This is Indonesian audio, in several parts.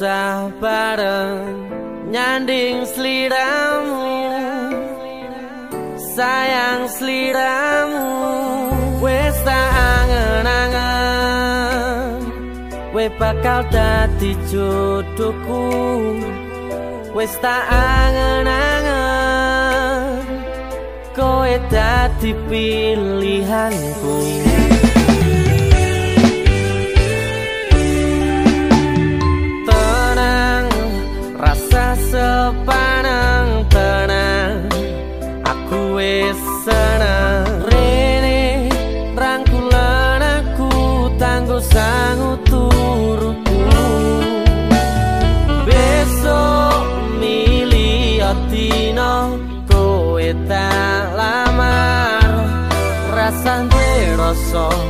Resah bareng Nyanding seliramu. Sayang seliramu Wes tak angen-angen. We bakal dati jodohku Wes tak angen-angen. Kowe dati pilihanku. saw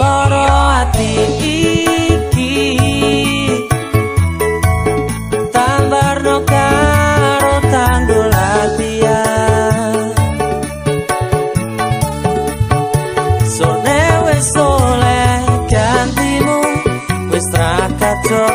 loro ati iki. Tambar no karo tanggul atia sone wes sole gantimu wes tra kacok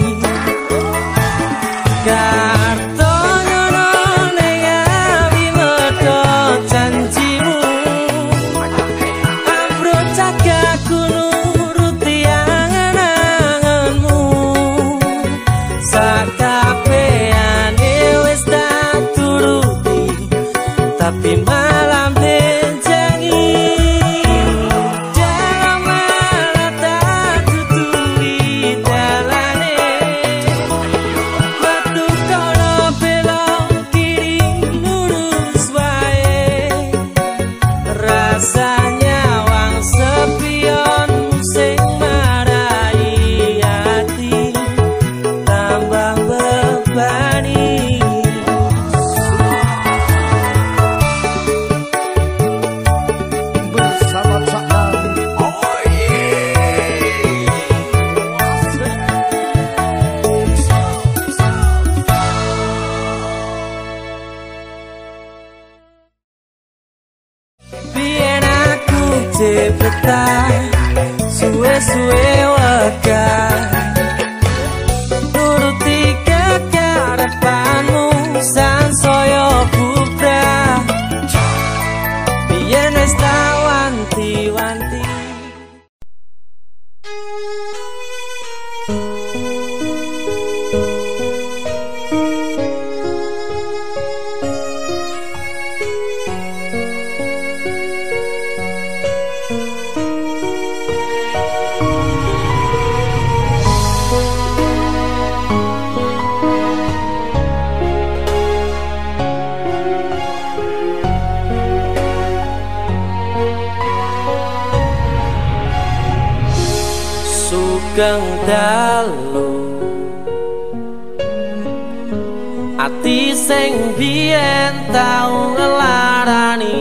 sing biyen tau ngelarani.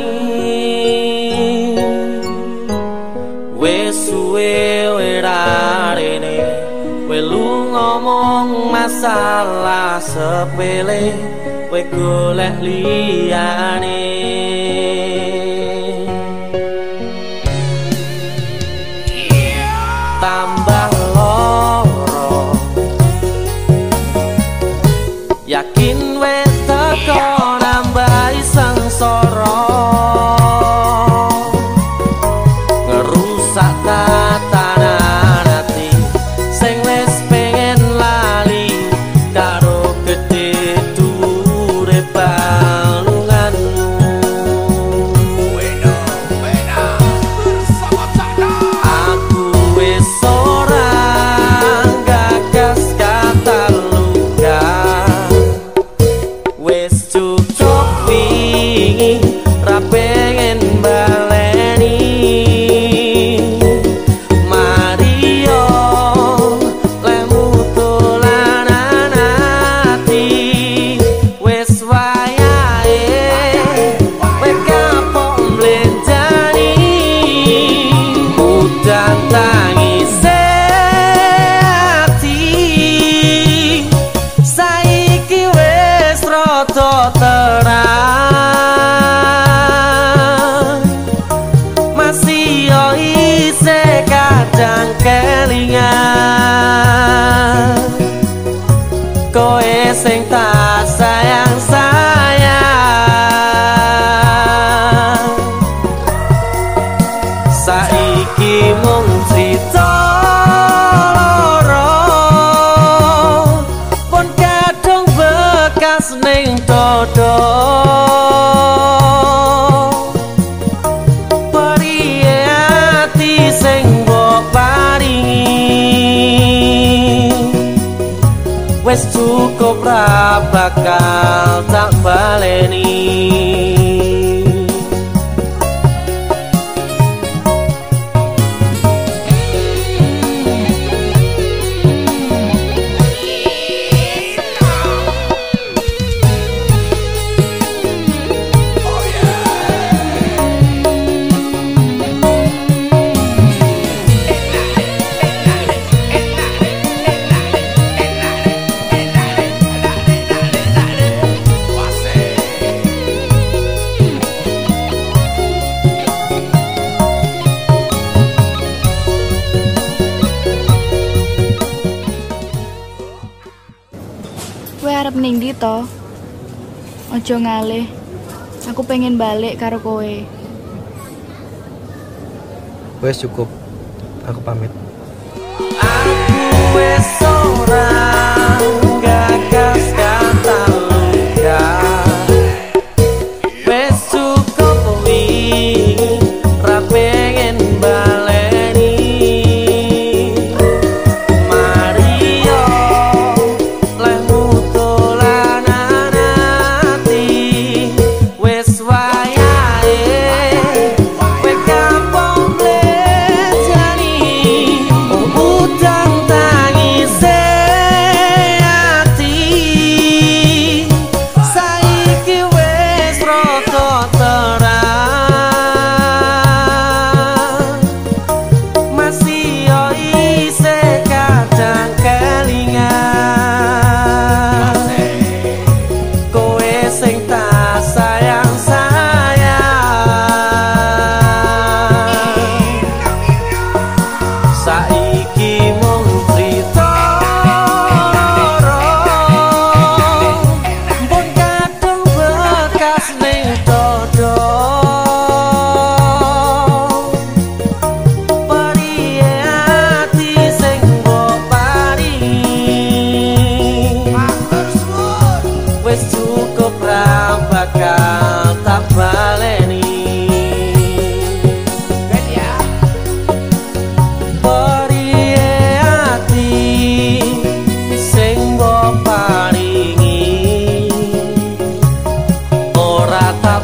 Wis suwe werarene welu ngomong masalah sepele we golek liyane ca to Ojo ngalih. Aku pengen balik karo kowe. Wes cukup. Aku pamit. Aku wes orang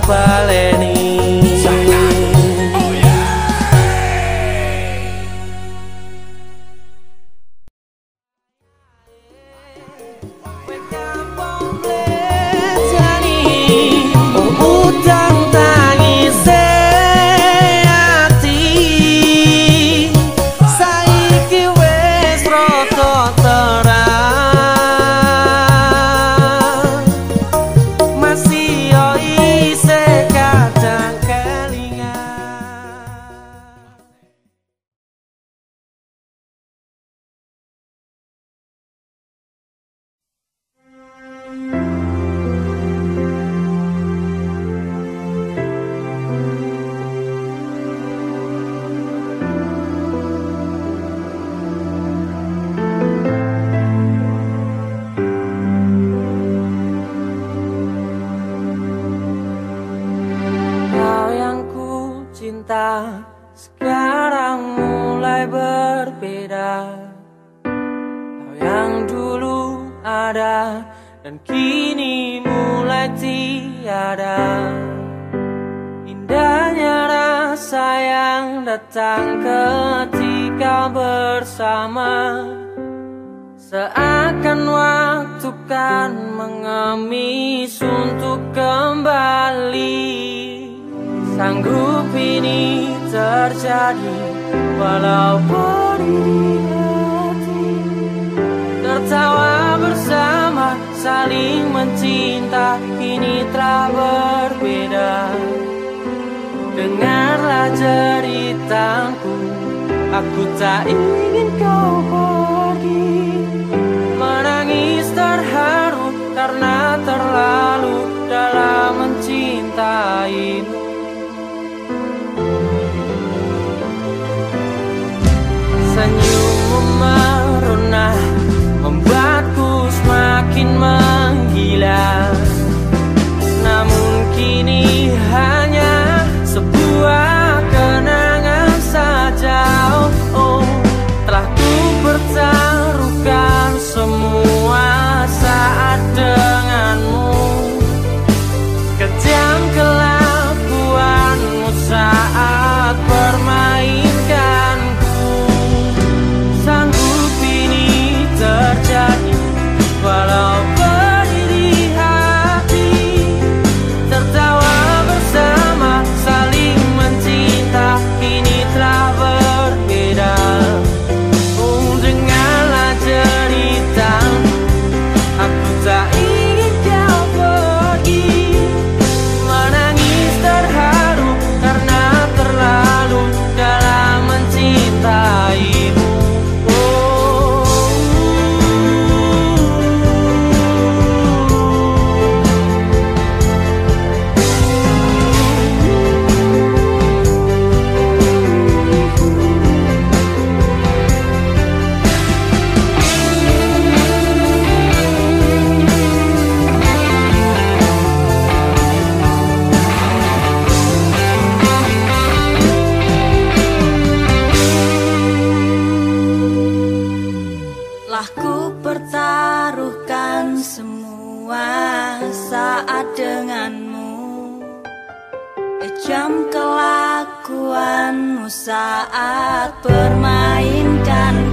baleni dan kini mulai tiada. Indahnya rasa yang datang ketika bersama. Seakan waktu kan mengemis untuk kembali. Sanggup ini terjadi walau ini hati tertawa bersama saling mencinta kini telah berbeda. Dengarlah ceritaku Aku tak ingin kau Telah ku pertaruhkan semua saat denganmu. Ejam kelakuanmu saat permainkan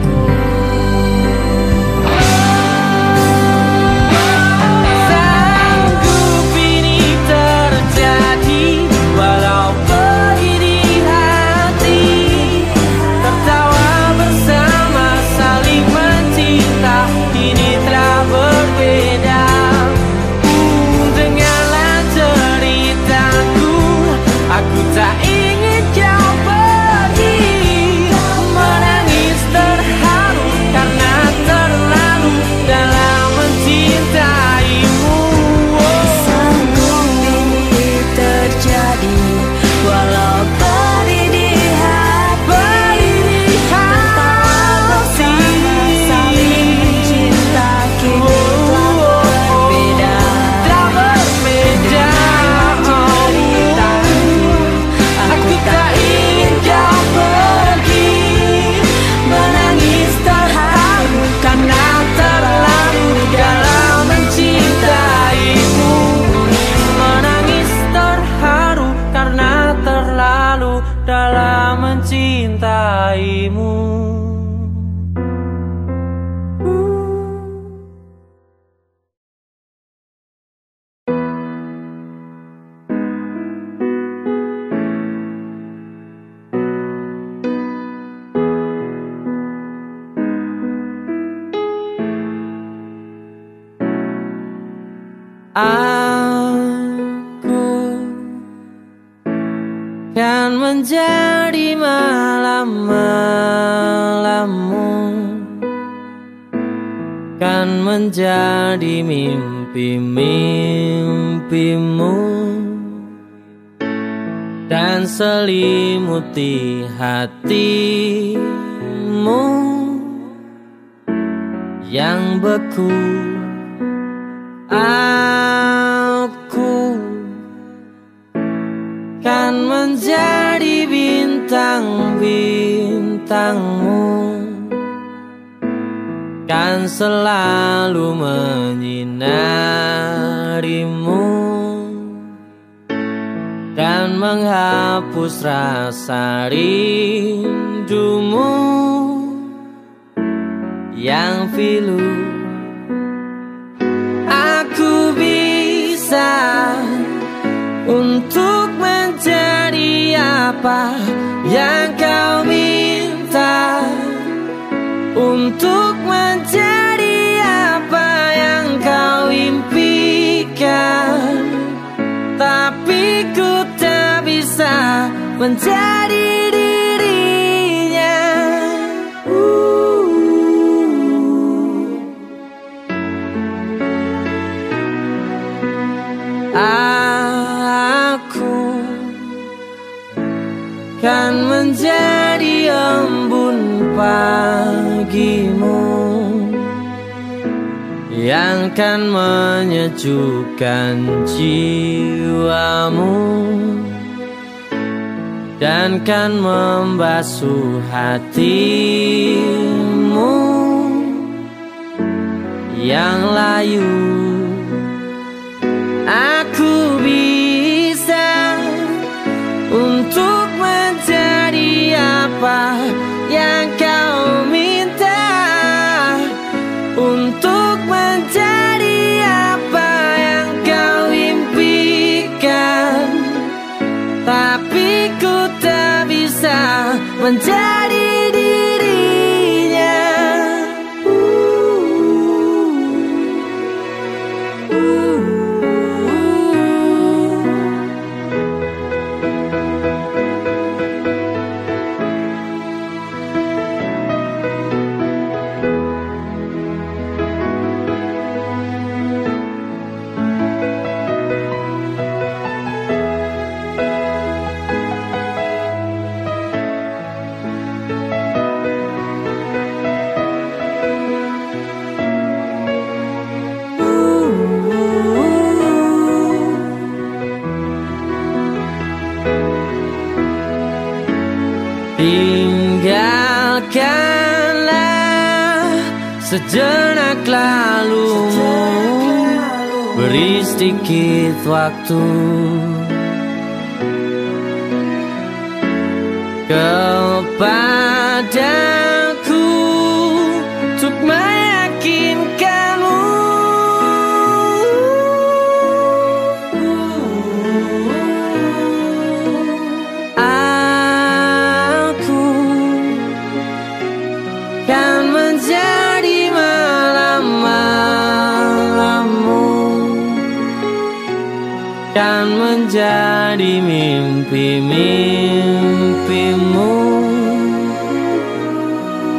menjadi malam-malammu Kan menjadi mimpi-mimpimu. Dan selimuti hatimu. Yang beku Aku. Kan menjadi bintang-bintangmu Kan selalu menyinarimu Dan menghapus rasa rindumu. Yang pilu apa yang kau minta? Untuk menjadi apa yang kau impikan? Tapi ku tak bisa menjadi dirinya kan menjadi embun pagimu yang kan menyejukkan jiwamu dan kan membasuh hatimu yang layu. Apa yang kau minta Untuk menjadi apa yang kau impikan? Tapi ku tak bisa menjadi sejenak lalumu Beri sedikit waktu. Kepadaku menjadi mimpi-mimpimu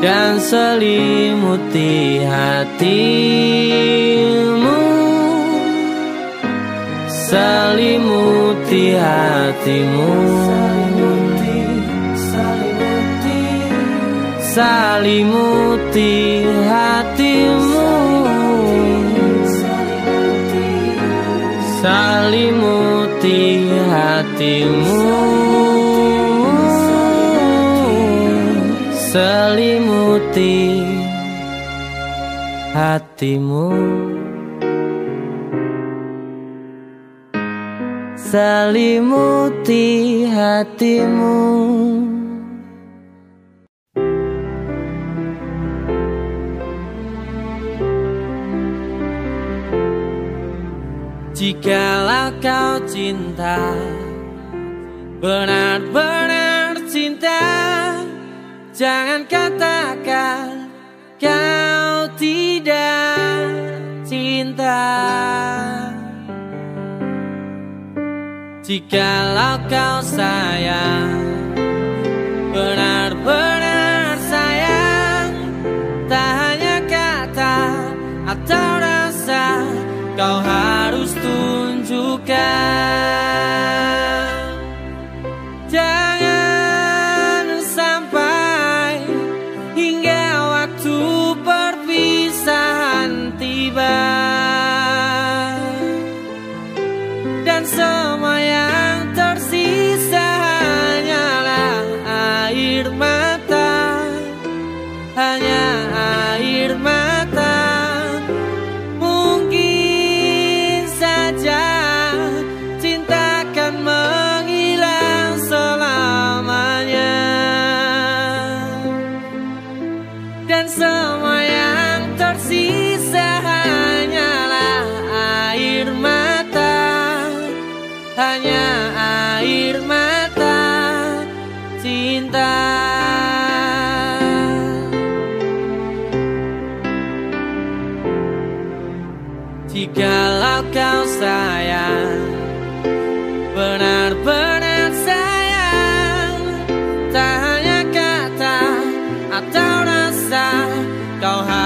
Dan selimuti hatimu. Selimuti hatimu. Salimuti hatimu hatimu. Selimuti hatimu. Selimuti hatimu. Jikalau kau cinta Benar-benar cinta. Jangan katakan Kau tidak cinta. Jikalau kau sayang Benar-benar sayang. Tak hanya kata atau rasa Kau harus tunjukkan don't have